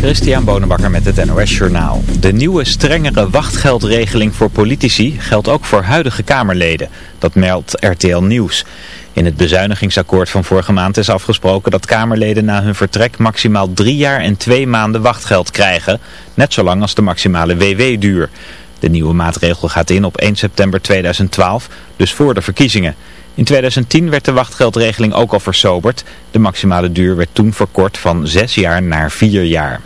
Christian Bonenbakker met het NOS Journaal. De nieuwe strengere wachtgeldregeling voor politici geldt ook voor huidige Kamerleden. Dat meldt RTL Nieuws. In het bezuinigingsakkoord van vorige maand is afgesproken dat Kamerleden na hun vertrek maximaal drie jaar en twee maanden wachtgeld krijgen. Net zolang als de maximale WW-duur. De nieuwe maatregel gaat in op 1 september 2012, dus voor de verkiezingen. In 2010 werd de wachtgeldregeling ook al versoberd. De maximale duur werd toen verkort van zes jaar naar vier jaar.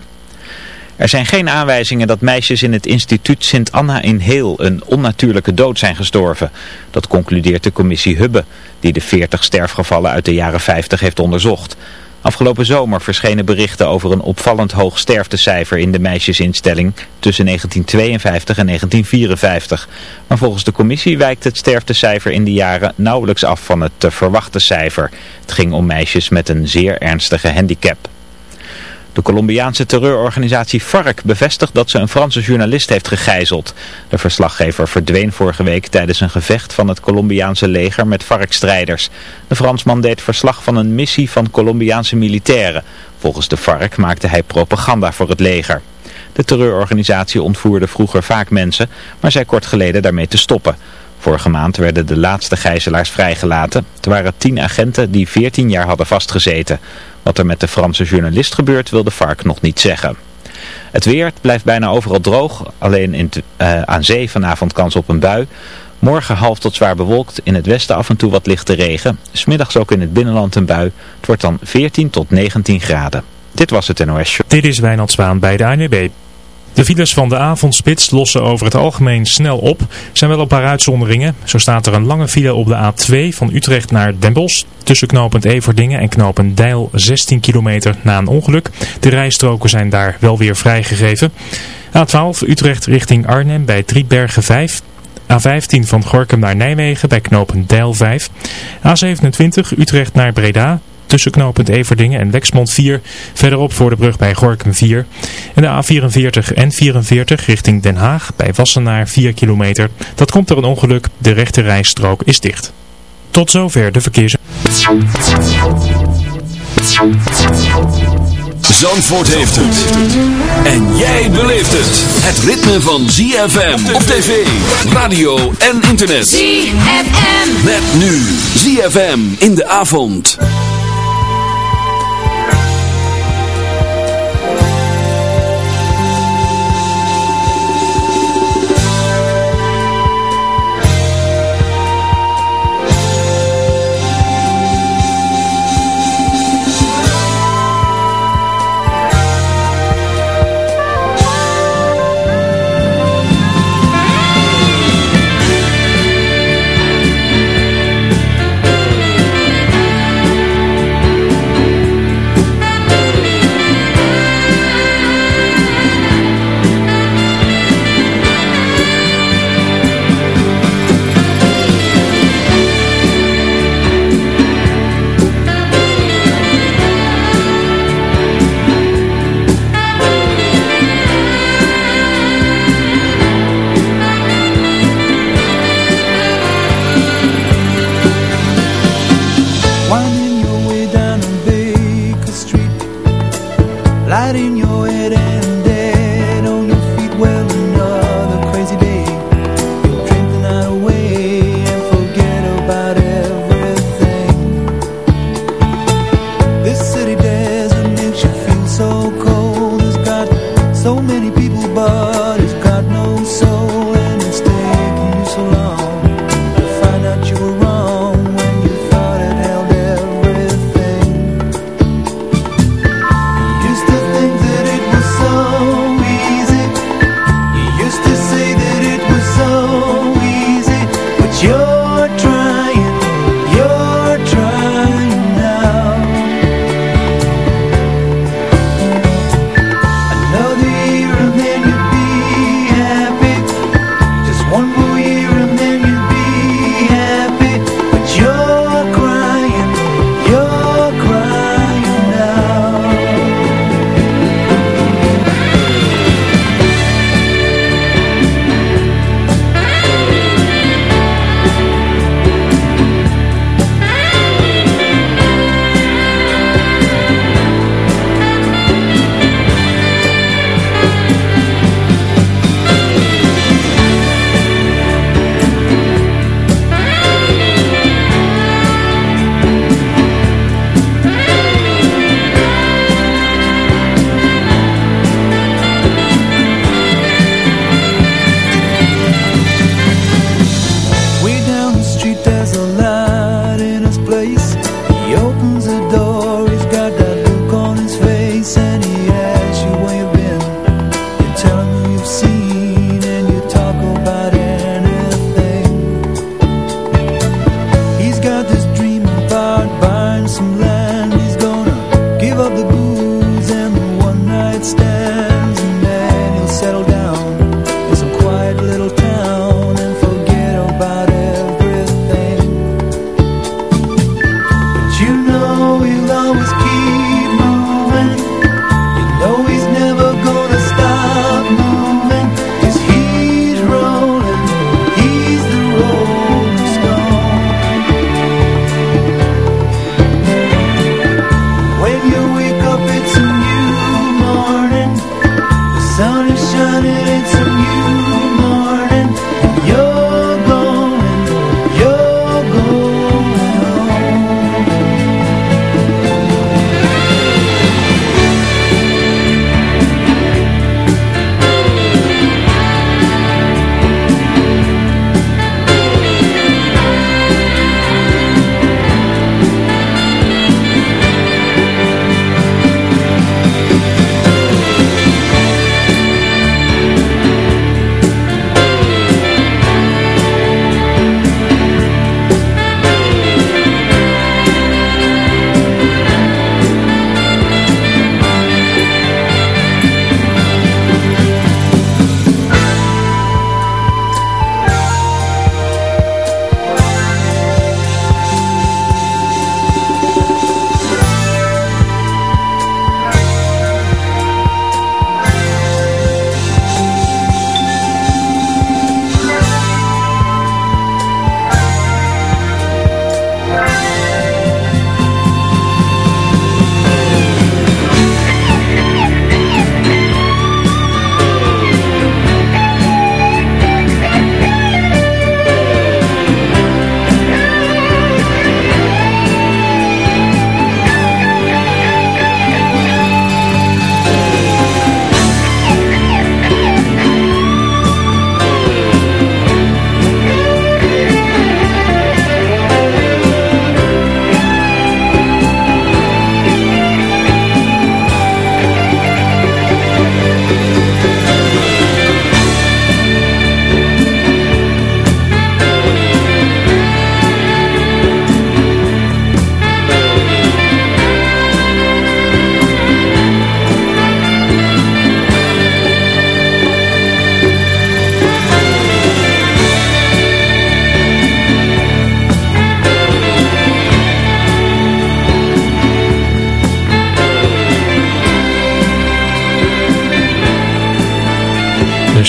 Er zijn geen aanwijzingen dat meisjes in het instituut Sint Anna in Heel een onnatuurlijke dood zijn gestorven. Dat concludeert de commissie Hubbe, die de 40 sterfgevallen uit de jaren 50 heeft onderzocht. Afgelopen zomer verschenen berichten over een opvallend hoog sterftecijfer in de meisjesinstelling tussen 1952 en 1954. Maar volgens de commissie wijkt het sterftecijfer in die jaren nauwelijks af van het te verwachte cijfer. Het ging om meisjes met een zeer ernstige handicap. De Colombiaanse terreurorganisatie FARC bevestigt dat ze een Franse journalist heeft gegijzeld. De verslaggever verdween vorige week tijdens een gevecht van het Colombiaanse leger met FARC-strijders. De Fransman deed verslag van een missie van Colombiaanse militairen. Volgens de FARC maakte hij propaganda voor het leger. De terreurorganisatie ontvoerde vroeger vaak mensen, maar zei kort geleden daarmee te stoppen. Vorige maand werden de laatste gijzelaars vrijgelaten. Het waren tien agenten die 14 jaar hadden vastgezeten. Wat er met de Franse journalist gebeurt wil de FARC nog niet zeggen. Het weer blijft bijna overal droog, alleen in uh, aan zee vanavond kans op een bui. Morgen half tot zwaar bewolkt, in het westen af en toe wat lichte regen. Smiddags ook in het binnenland een bui. Het wordt dan 14 tot 19 graden. Dit was het NOS Show. Dit is Wijnald Zwaan bij de ANWB. De files van de avondspits lossen over het algemeen snel op. zijn wel een paar uitzonderingen. Zo staat er een lange file op de A2 van Utrecht naar Den. Tussen knooppunt Everdingen en knooppunt Deil 16 kilometer na een ongeluk. De rijstroken zijn daar wel weer vrijgegeven. A12 Utrecht richting Arnhem bij Driebergen 5. A15 van Gorkum naar Nijmegen bij knooppunt Deil 5. A27 Utrecht naar Breda tussen knooppunt Everdingen en Lexmond 4. Verderop voor de brug bij Gorkum 4. En de A44 en 44 richting Den Haag bij Wassenaar 4 kilometer. Dat komt door een ongeluk. De rechte rijstrook is dicht. Tot zover de verkeers. Zandvoort heeft het. En jij beleeft het. Het ritme van ZFM op tv, radio en internet. ZFM. Met nu ZFM in de avond. So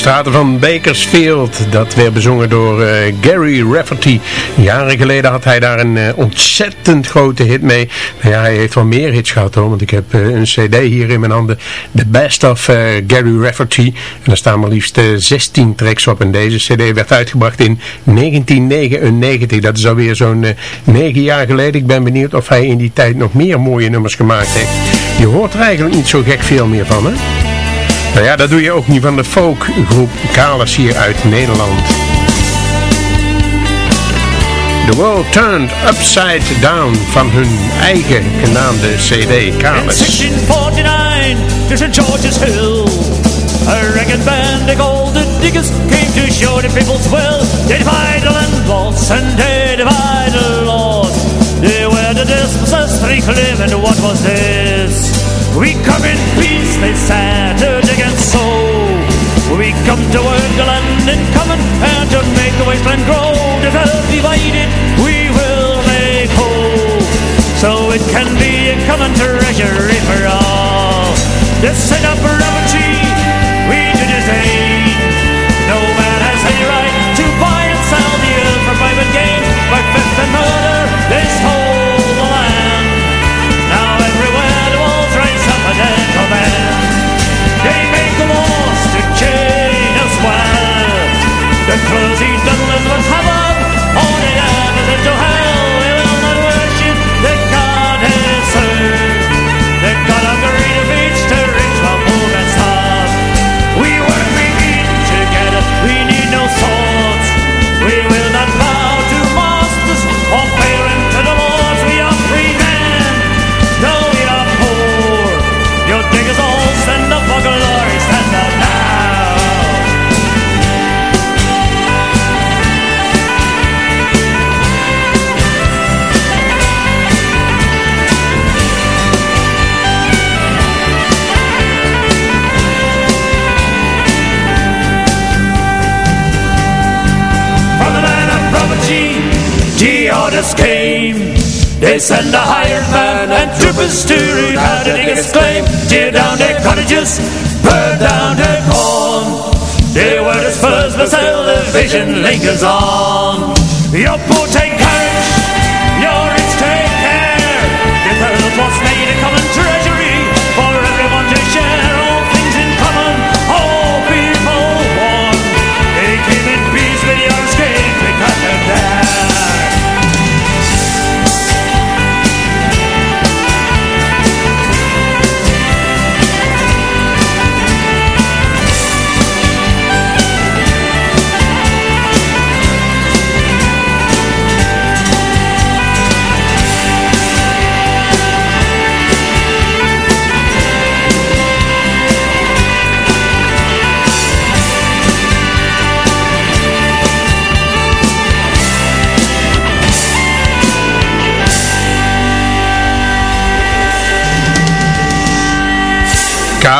straten van Bakersfield, dat werd bezongen door uh, Gary Rafferty. Jaren geleden had hij daar een uh, ontzettend grote hit mee. Nou ja, hij heeft wel meer hits gehad hoor, want ik heb uh, een cd hier in mijn handen. The Best of Gary Rafferty. En daar staan maar liefst 16 tracks op. En deze cd werd uitgebracht in 1999. Dat is alweer zo'n 9 jaar geleden. Ik ben benieuwd of hij in die tijd nog meer mooie nummers gemaakt heeft. Je hoort er eigenlijk niet zo gek veel meer van hè? Nou ja, dat doe je ook niet van de folkgroep Kalis hier uit Nederland. The World Turned Upside Down van hun eigen genaamde CD Kalis. In 1649, to St. George's Hill, a ragged band of golden diggers came to show the people's will. They divide the landlords and they divide the laws. They were the dispossessed, and what was this? We come in peace, Divided, we will make whole. So it can be a common treasury for all. This set up poverty, we do the same. No man has any right to buy and sell the earth for private gain. By theft and murder, stole the land. Now everywhere the walls rise up a dead command. They make the laws to chain us well. The closey They send a hired man and troopers to root out exclaim, tear down their cottages, burn down their corn. They were dispersed, but still the vision lingers on. Your poor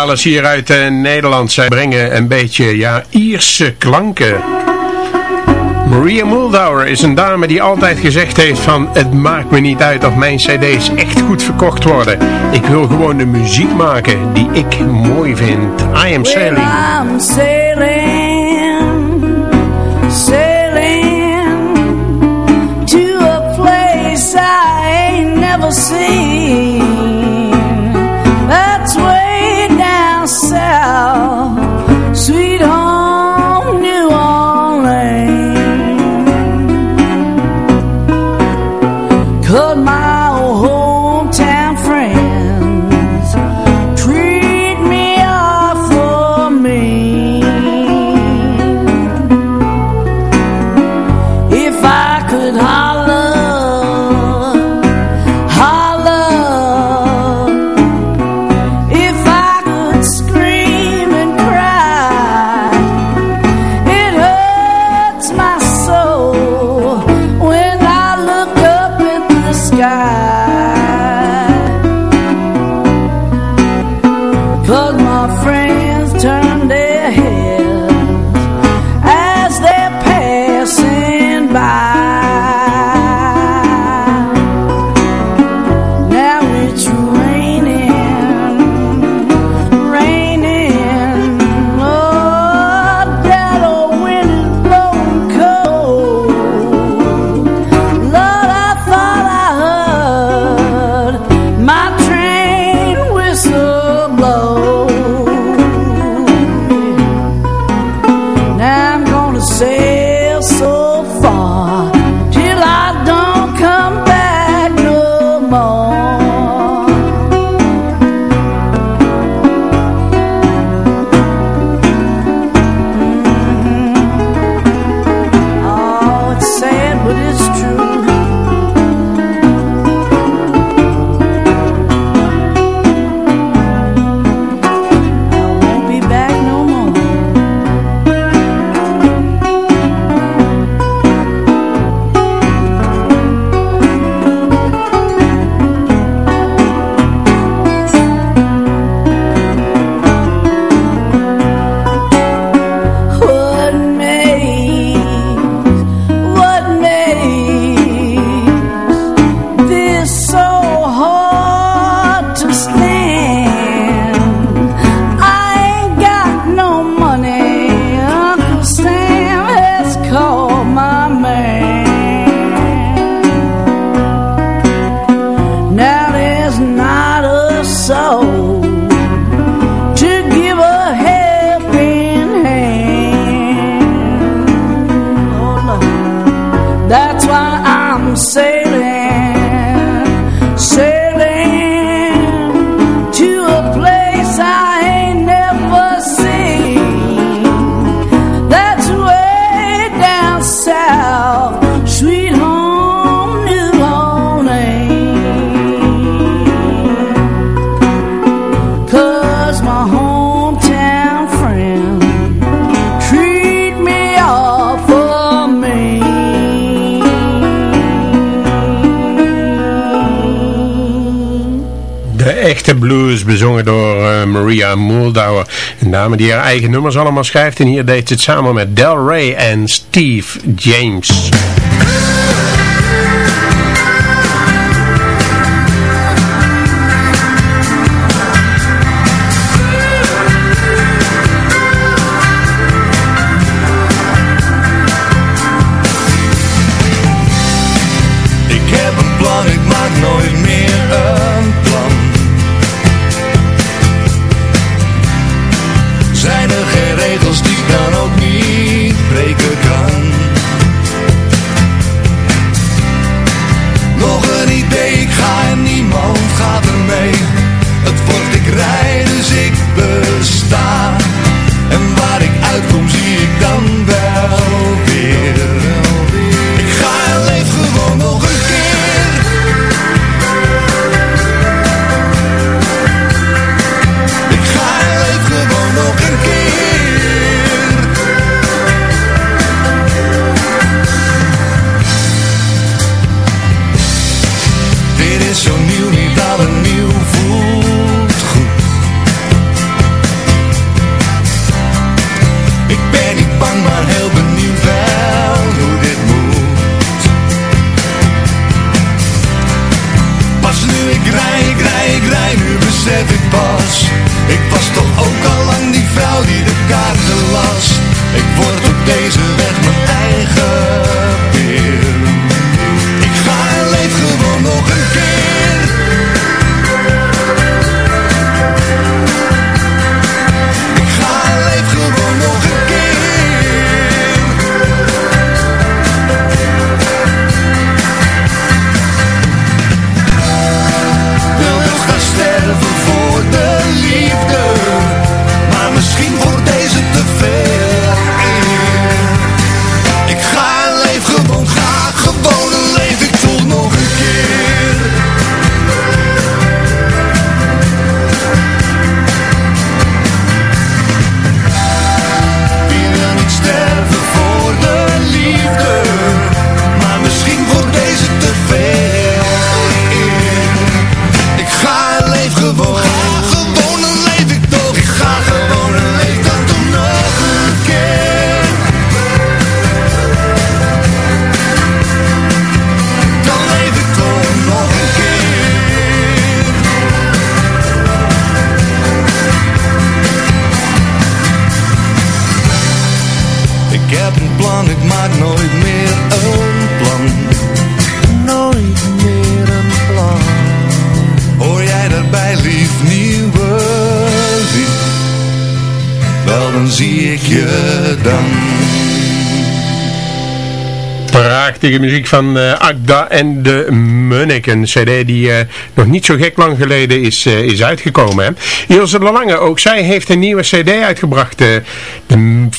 Kalis hier uit eh, Nederland. Zij brengen een beetje, ja, Ierse klanken. Maria Muldauer is een dame die altijd gezegd heeft van... Het maakt me niet uit of mijn cd's echt goed verkocht worden. Ik wil gewoon de muziek maken die ik mooi vind. I am sailing. Well, I'm sailing, sailing blues, bezongen door uh, Maria Moldauer. Een dame die haar eigen nummers allemaal schrijft. En hier deed ze het samen met Del Rey en Steve James. Prachtige muziek van uh, Agda en de Munnik. Een cd die uh, nog niet zo gek lang geleden is, uh, is uitgekomen. Hè? Ilse de Lange, ook zij heeft een nieuwe cd uitgebracht. de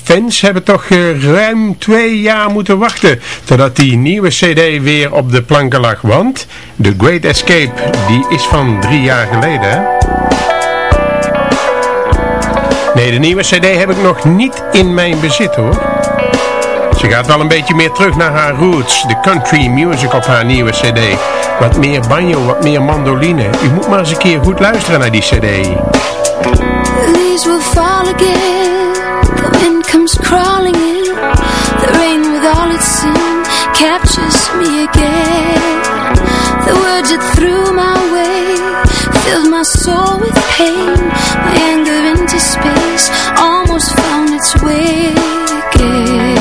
fans hebben toch ruim twee jaar moeten wachten totdat die nieuwe cd weer op de planken lag. Want The Great Escape, die is van drie jaar geleden. Nee, de nieuwe cd heb ik nog niet in mijn bezit hoor. Ze gaat wel een beetje meer terug naar haar roots, de country music op haar nieuwe cd. Wat meer banjo, wat meer mandoline. U moet maar eens een keer goed luisteren naar die cd. The leaves will fall again, the wind comes crawling in, the rain with all its sin captures me again. The words that threw my way, filled my soul with pain, my anger into space, almost found its way again.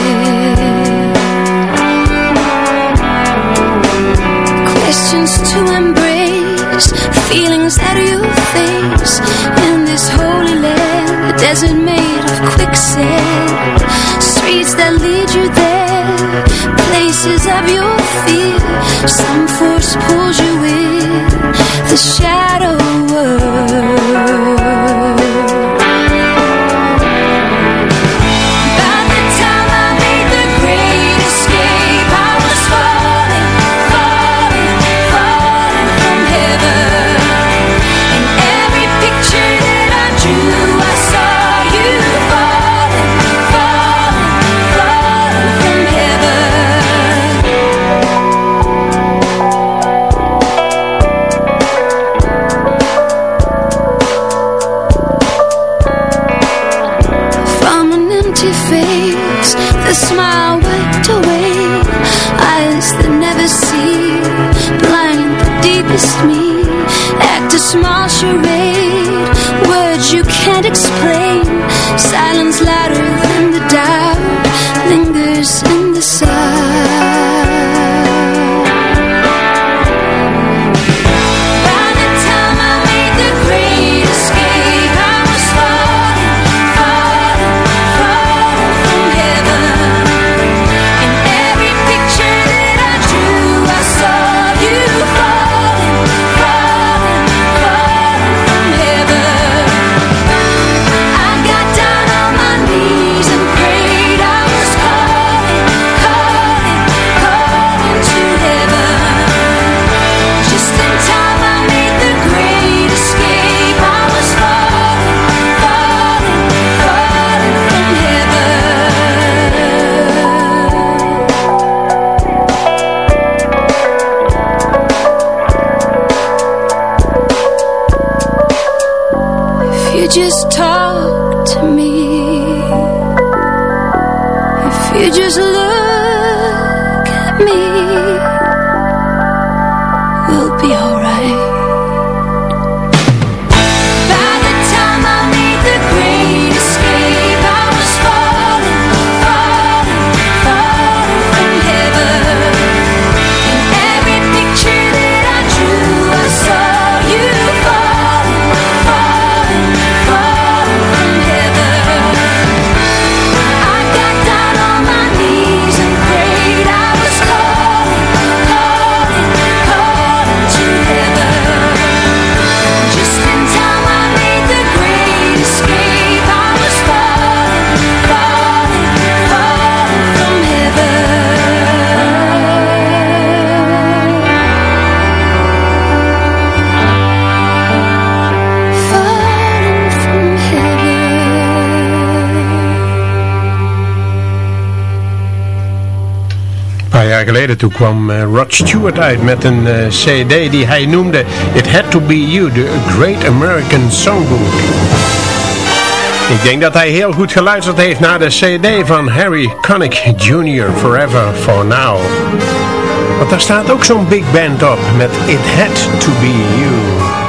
Questions to embrace Feelings that you face. In this holy land A desert made of quicksand. Streets that lead you there Places of your fear Some force pulls you in. The shadow world geleden toen kwam uh, Rod Stewart uit met een uh, cd die hij noemde It Had To Be You, The Great American Songbook. Ik denk dat hij heel goed geluisterd heeft naar de cd van Harry Connick Jr. Forever For Now. Want daar staat ook zo'n big band op met It Had To Be You.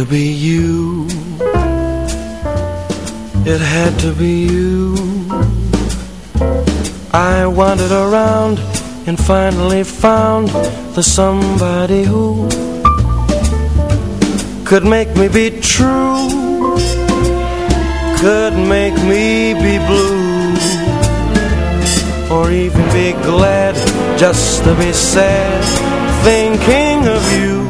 To be you. It had to be you. I wandered around and finally found the somebody who could make me be true, could make me be blue, or even be glad just to be sad, thinking of you.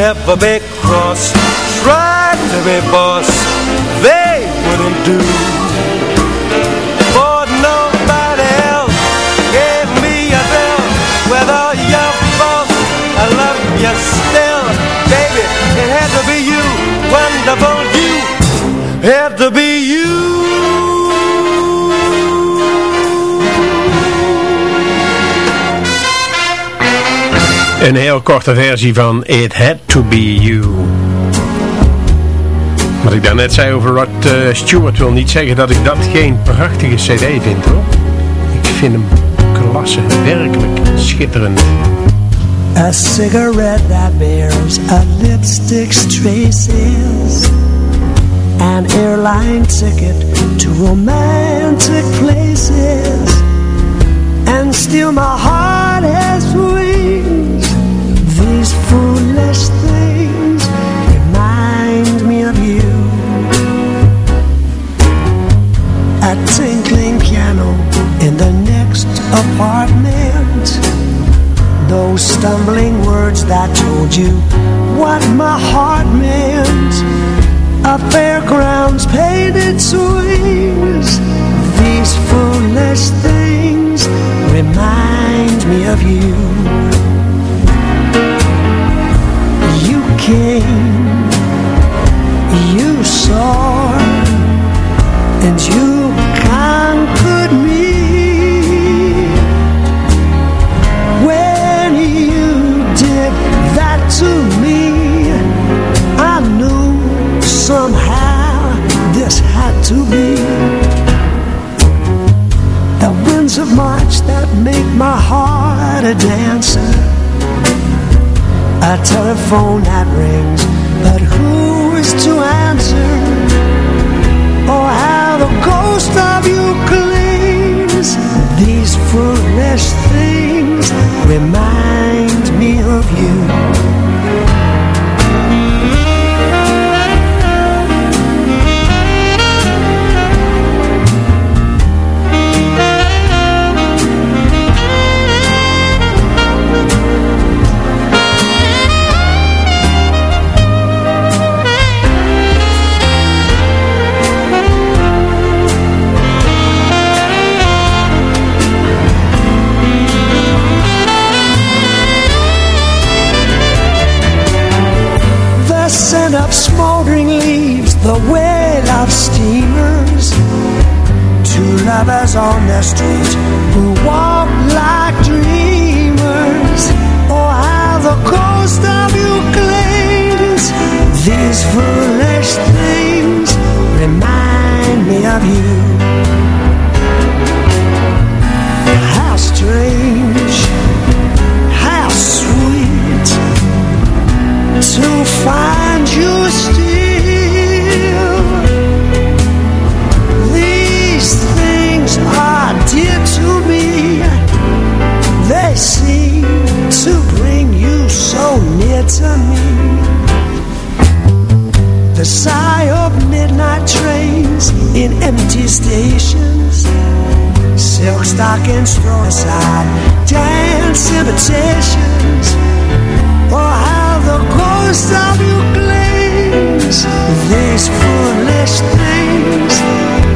never be cross. Tried to be boss. They wouldn't do. For nobody else Gave me a bill With all your faults I love you still. Baby, it had to be you. Wonderful you. Had to be you Een heel korte versie van It Had To Be You. Wat ik daarnet zei over Rod uh, Stewart wil niet zeggen dat ik dat geen prachtige cd vind hoor. Ik vind hem klasse, werkelijk schitterend. A cigarette that bears a lipstick's traces An airline ticket to romantic places And still my heart has wings Two lovers on the street who walk like dreamers. Oh, how the ghost of you clings. These foolish things remind me of you. How strange, how sweet to find you near to me. The sigh of midnight trains in empty stations. Silk stockings thrown aside, dance invitations. Oh, how the ghost of you clings These foolish things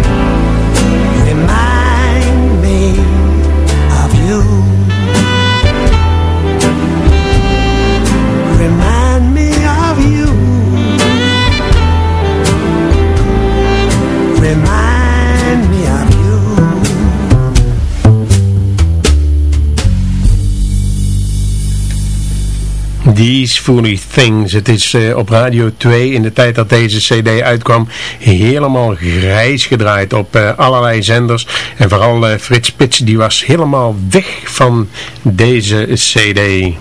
These Foolish Things. Het is eh, op Radio 2 in de tijd dat deze cd uitkwam helemaal grijs gedraaid op eh, allerlei zenders. En vooral eh, Frits Spits die was helemaal weg van deze cd.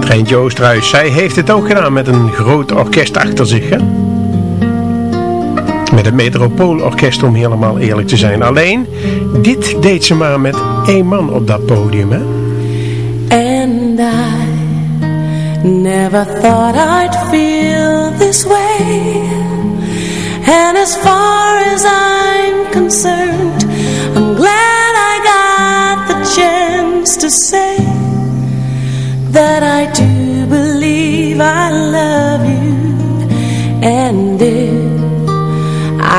Treintje Oosterhuis, zij heeft het ook gedaan met een groot orkest achter zich. Hè? Met het Metropoolorkest om helemaal eerlijk te zijn. Alleen, dit deed ze maar met één man op dat podium. Hè? And I never thought I'd feel this way And as far as I'm concerned I'm glad I got the chance to say That I do believe I love you And if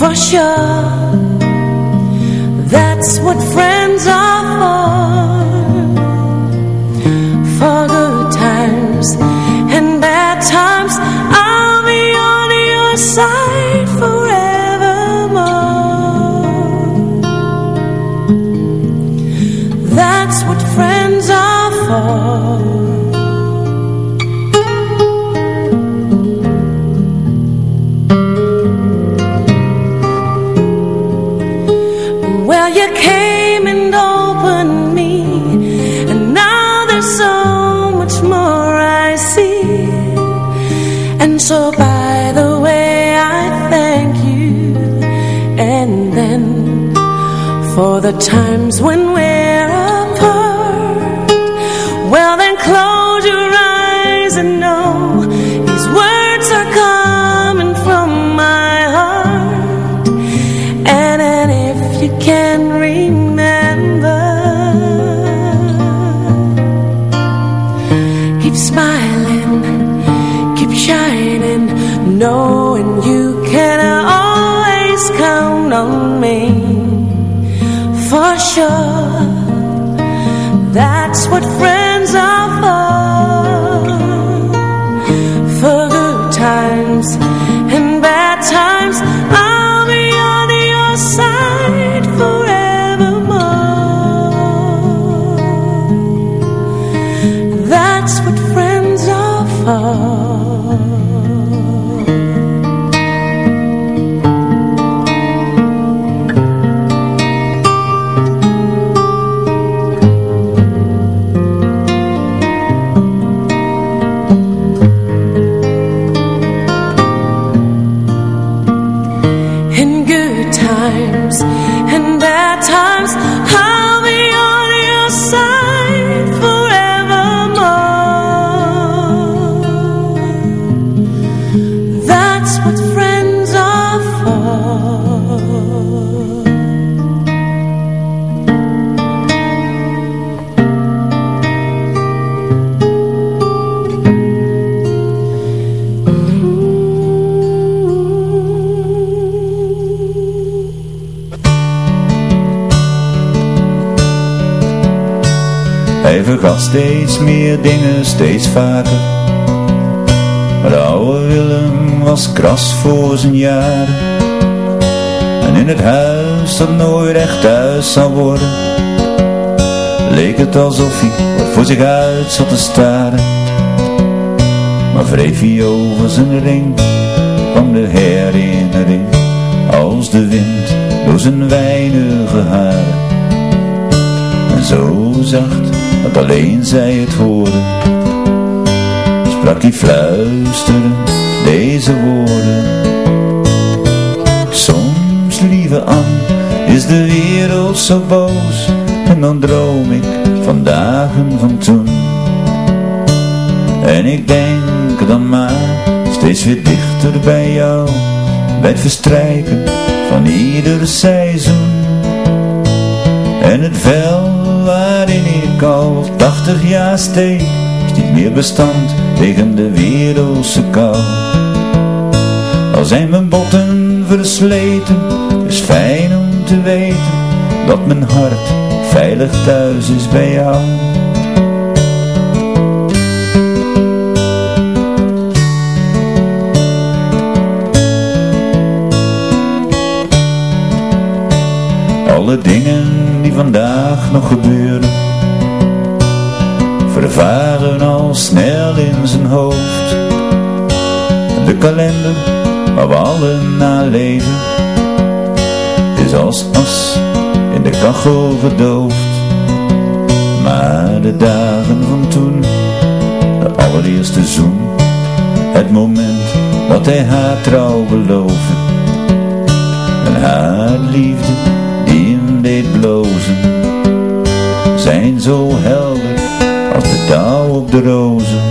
For sure, that's what friends are for. For good times and bad times, I'll be on your side forevermore. That's what friends are for. For the times when we're that's what meer dingen, steeds vaker. Maar de oude Willem was kras voor zijn jaren. En in het huis dat nooit echt thuis zou worden, leek het alsof hij voor zich uit zat te staren. Maar wreef hij over zijn ring, kwam de herinnering als de wind door zijn weinige haren. En zo zacht dat alleen zij het hoorden, sprak hij fluisterend deze woorden. Soms, lieve Anne, is de wereld zo boos, en dan droom ik van dagen van toen. En ik denk dan maar steeds weer dichter bij jou, bij het verstrijken van ieder seizoen. En het vel waarin al tachtig jaar steek Is niet meer bestand tegen de wereldse kou. Al zijn mijn botten versleten Is fijn om te weten Dat mijn hart veilig thuis is bij jou. Alle dingen die vandaag nog gebeuren Vervaren al snel in zijn hoofd. De kalender waar we allen naar leven Is als as in de kachel gedoofd. Maar de dagen van toen De allereerste zoen Het moment dat hij haar trouw beloofde. En haar liefde die hem deed blozen Zijn zo helder de dauw op de rozen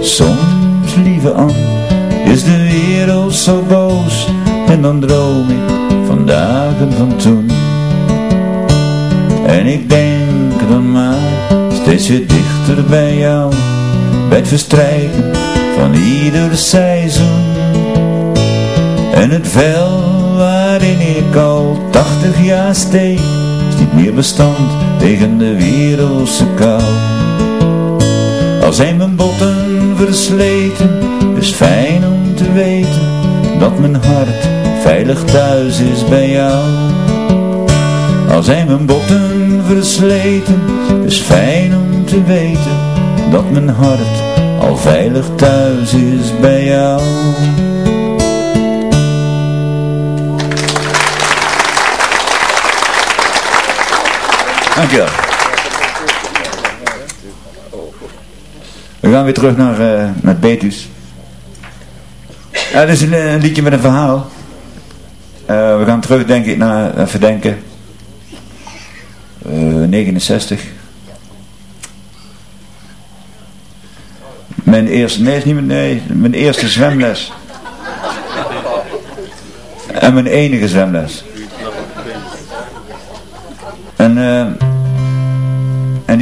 Soms, lieve Anne, is de wereld zo boos En dan droom ik van dagen van toen En ik denk dan maar steeds weer dichter bij jou, bij het verstrijken van ieder seizoen. En het vel waarin ik al tachtig jaar steek, niet meer bestand tegen de wereldse kou. Al zijn mijn botten versleten, is fijn om te weten, dat mijn hart veilig thuis is bij jou. Al zijn mijn botten versleten, is fijn om te weten, dat mijn hart al veilig thuis is bij jou. Dankjewel. We gaan weer terug naar, uh, naar Betus. Ja, dit is een, een, liedje met een verhaal. Uh, we gaan terug, denk ik, naar, even denken. Uh, 69. Mijn eerste, nee, is niet mijn, nee, mijn eerste zwemles. En mijn enige zwemles. En, en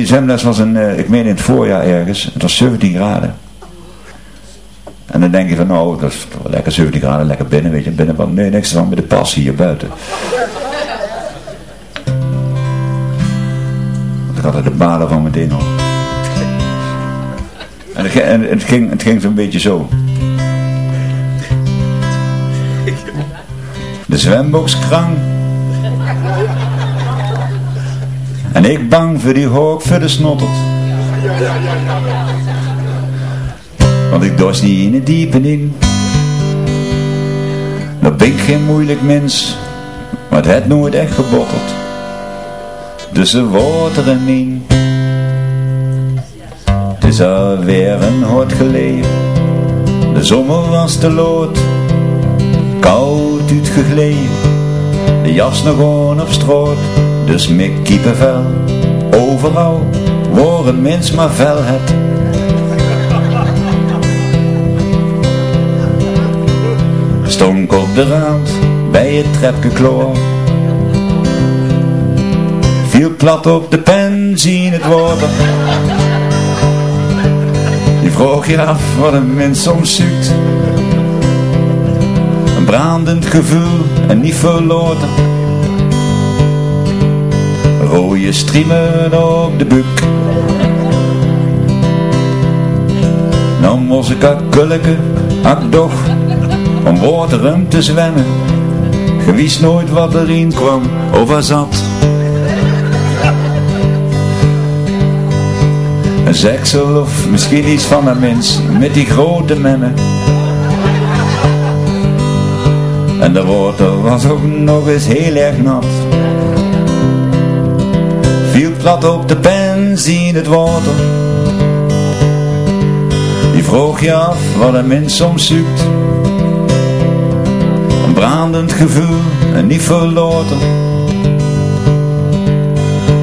die zwemles was een, uh, ik meen in het voorjaar ergens, het was 17 graden. En dan denk je van, nou, dat is lekker 17 graden, lekker binnen, weet je, binnen, nee, niks van met de pas hier buiten. Want ik had er de balen van meteen op. En het, en het ging, het ging zo'n beetje zo. De zwembox En ik bang voor die hoog voor de snottert. Want ik dorst niet in het diepe in. Dat ben ik geen moeilijk mens. Maar het heeft nooit echt gebotteld. Tussen water en min. Het is alweer een hort geleden. De zomer was te lood. Koud uitgegleden. De jas nog gewoon op stroot. Dus met kiepenvel. Overal waar een mens maar vel het. Stonk op de rand bij het trepje kloor. Viel plat op de pen, zien het water. Je vroeg je af wat een mens soms zoekt. Een brandend gevoel en niet verloren. Rode striemen op de buk. Dan was ik a kulke, ak doch, om water te zwemmen. Gewist nooit wat erin kwam of er zat. Een zeksel of misschien iets van een mens met die grote mennen. En de water was ook nog eens heel erg nat. Plat op de pen, zien het water. Die vroeg je af wat een mens soms zoekt. Een brandend gevoel en niet verloren.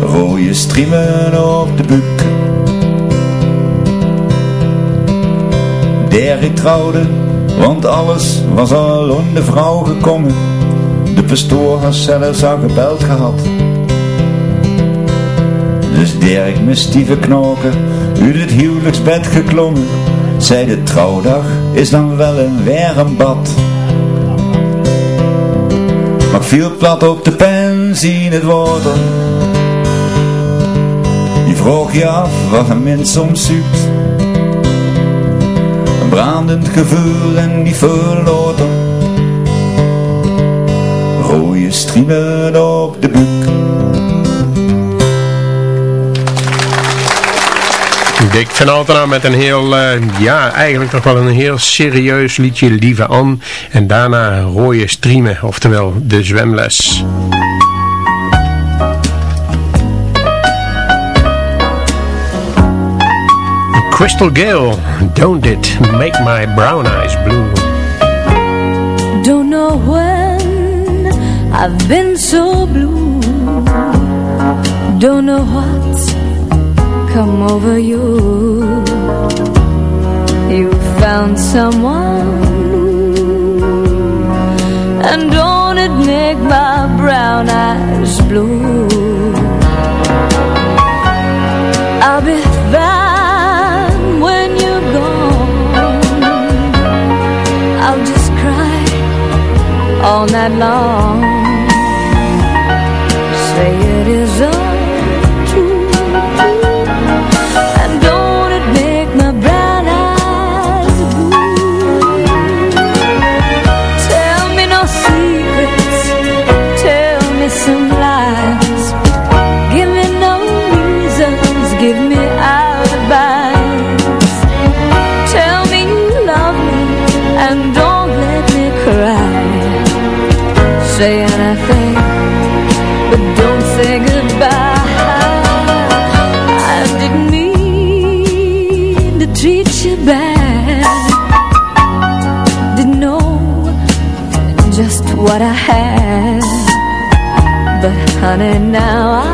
Rode striemen op de buk. Der ik trouwde, want alles was al om de vrouw gekomen. De pastoor had zelfs al gebeld gehad. Dus Dirk mijn stieve knoken uit het huwelijksbed geklommen. Zei de trouwdag is dan wel een warm bad. Maar viel plat op de pen, zien het water. Je vroeg je af wat een mens soms zoekt brandend gevoel en niet verloren. Rode striemen op de buk. Dick van Altena met een heel, uh, ja, eigenlijk toch wel een heel serieus liedje, Lieve An. En daarna rode striemen, oftewel de zwemles. Crystal Gale, don't it make my brown eyes blue? Don't know when I've been so blue. Don't know what's come over you. You found someone. And don't it make my brown eyes blue? I'll be fine when you're gone. I'll just cry all night long. Say it isn't what I had. But honey now I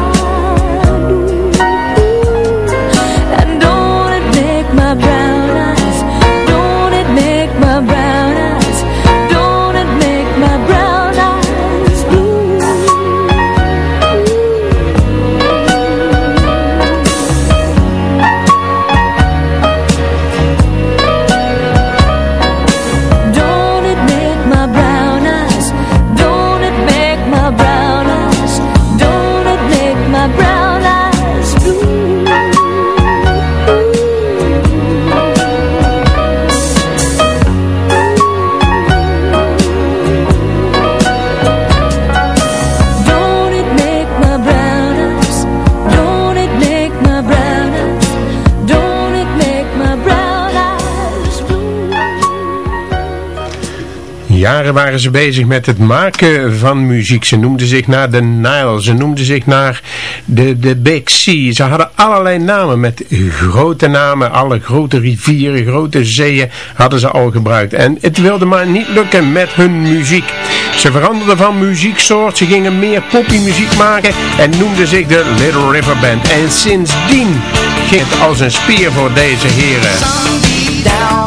waren ze bezig met het maken van muziek. Ze noemden zich naar de Nile, ze noemden zich naar de, de Big Sea. Ze hadden allerlei namen met grote namen, alle grote rivieren, grote zeeën hadden ze al gebruikt. En het wilde maar niet lukken met hun muziek. Ze veranderden van muzieksoort, ze gingen meer muziek maken en noemden zich de Little River Band. En sindsdien ging het als een spier voor deze heren.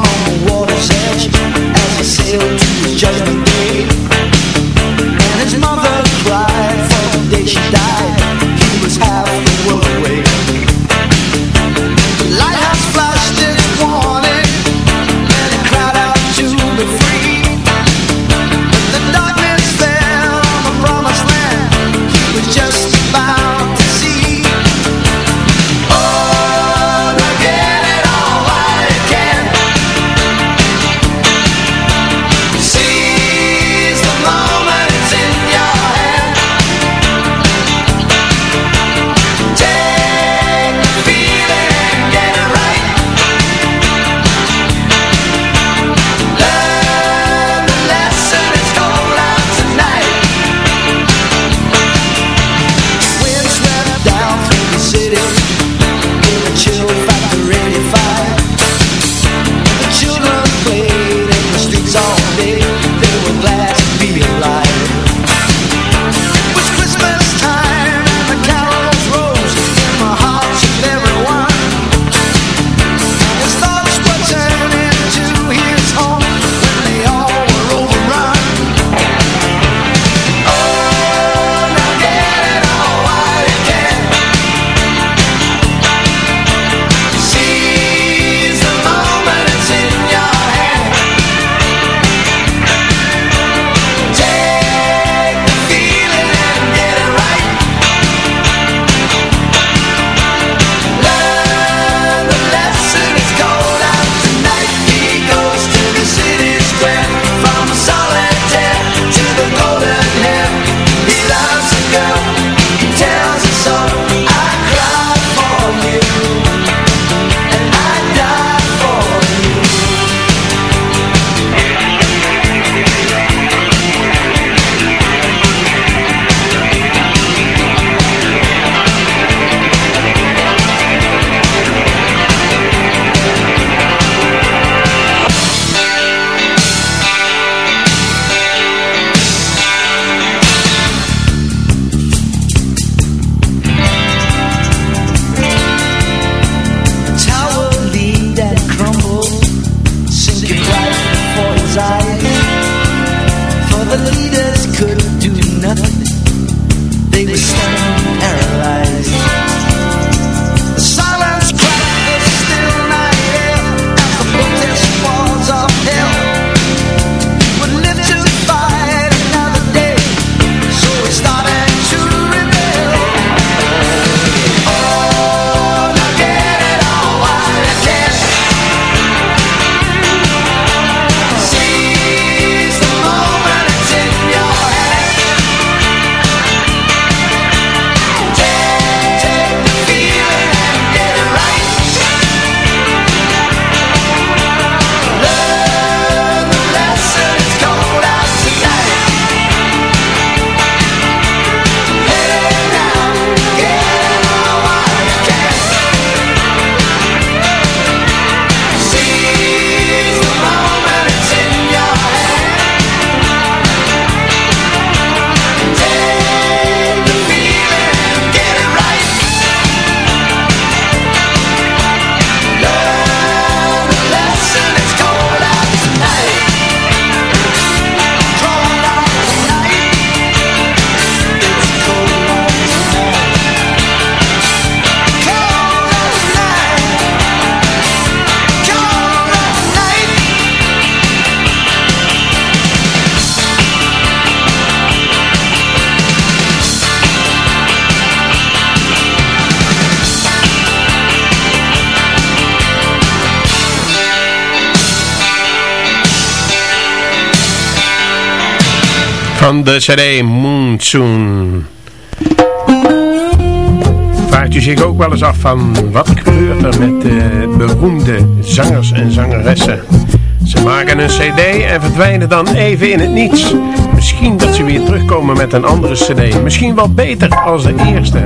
van de CD Monsoon. Vraagt u zich ook wel eens af van wat gebeurt er met de beroemde zangers en zangeressen? Ze maken een cd en verdwijnen dan even in het niets. Misschien dat ze weer terugkomen met een andere cd. Misschien wel beter als de eerste.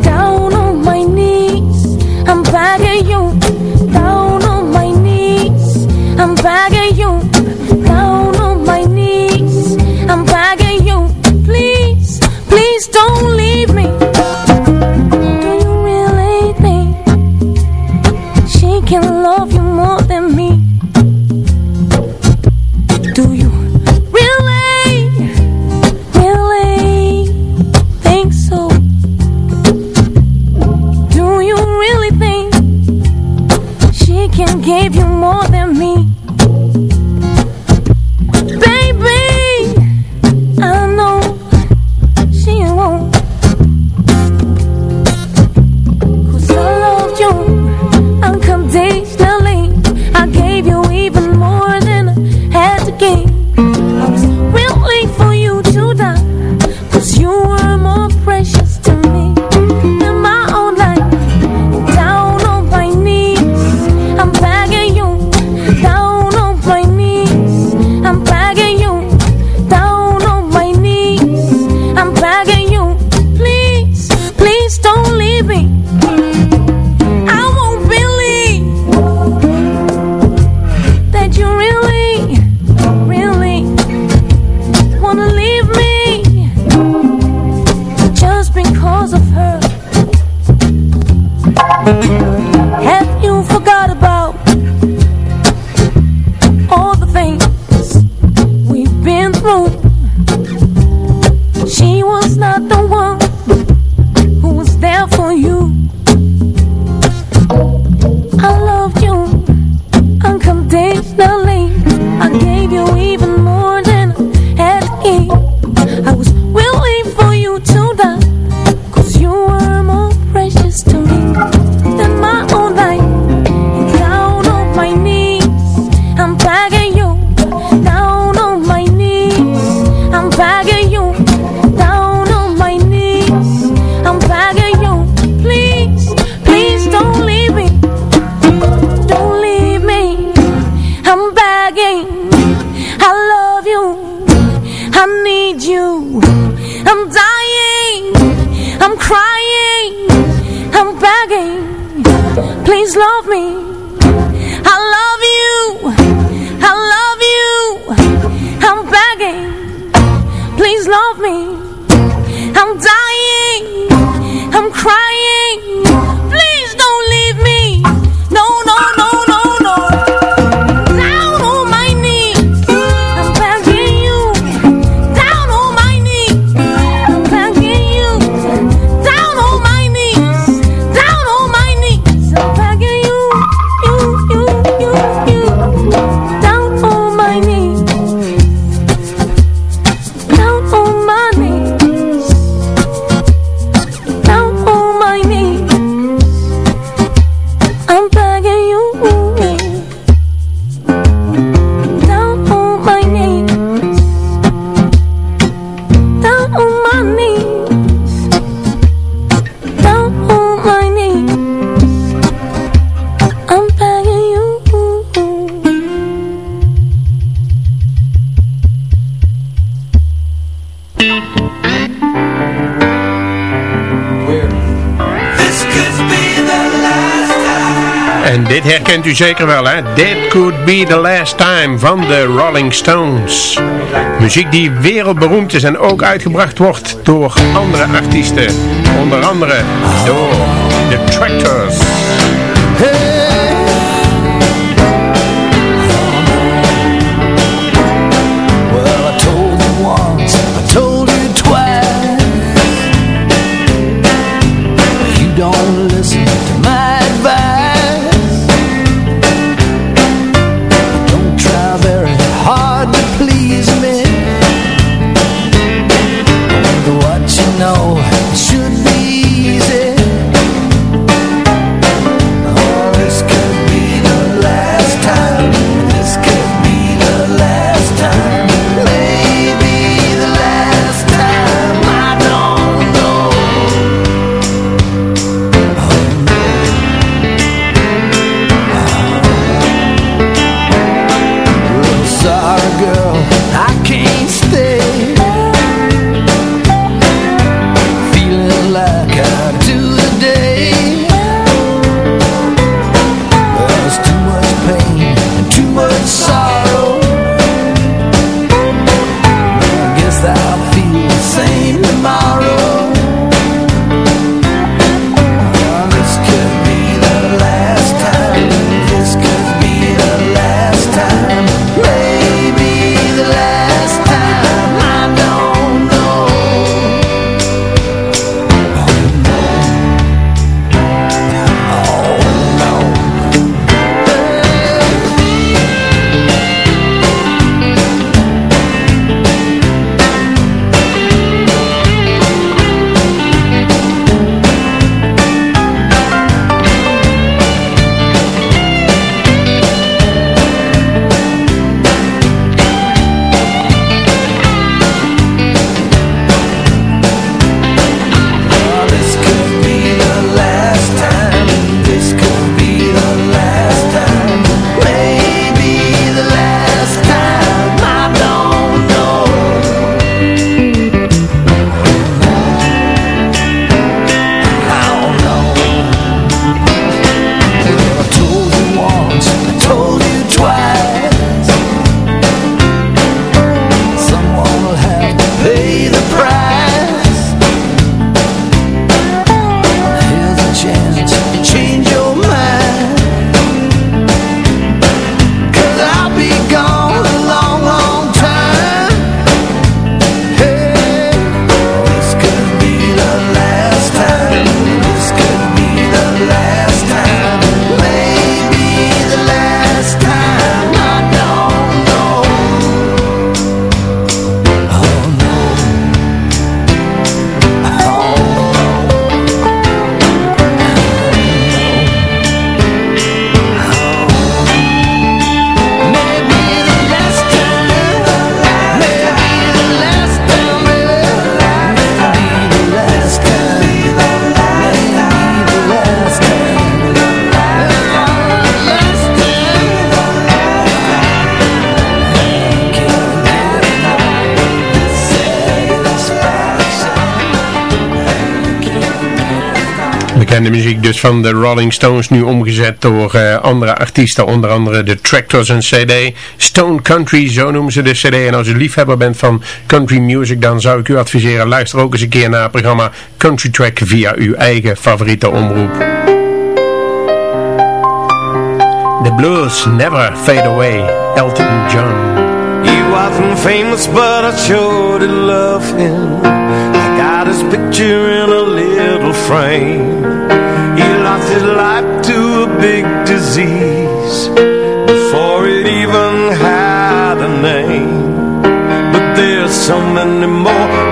Down on my knees, I'm begging you kent u zeker wel, hè? That Could Be The Last Time van de Rolling Stones. Muziek die wereldberoemd is en ook uitgebracht wordt door andere artiesten. Onder andere door The Tractors. de muziek dus van de Rolling Stones nu omgezet door eh, andere artiesten, onder andere de Tractors en CD, Stone Country, zo noemen ze de CD. En als u liefhebber bent van country music, dan zou ik u adviseren, luister ook eens een keer naar het programma Country Track via uw eigen favoriete omroep. The Blues Never Fade Away, Elton John. You wasn't famous, but I sure did love him. I got his picture in a little frame. lost his life to a big disease before it even had a name. But there's so many more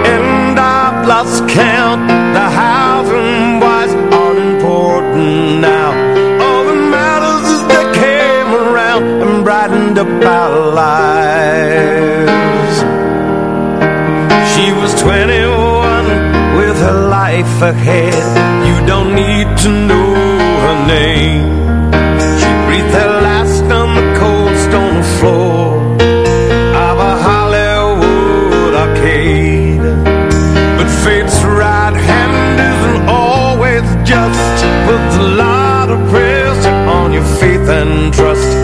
life ahead. You don't need to know her name. She breathed her last on the cold stone floor Of a Hollywood arcade. But fate's right hand isn't always just Puts a lot of pressure on your faith and trust.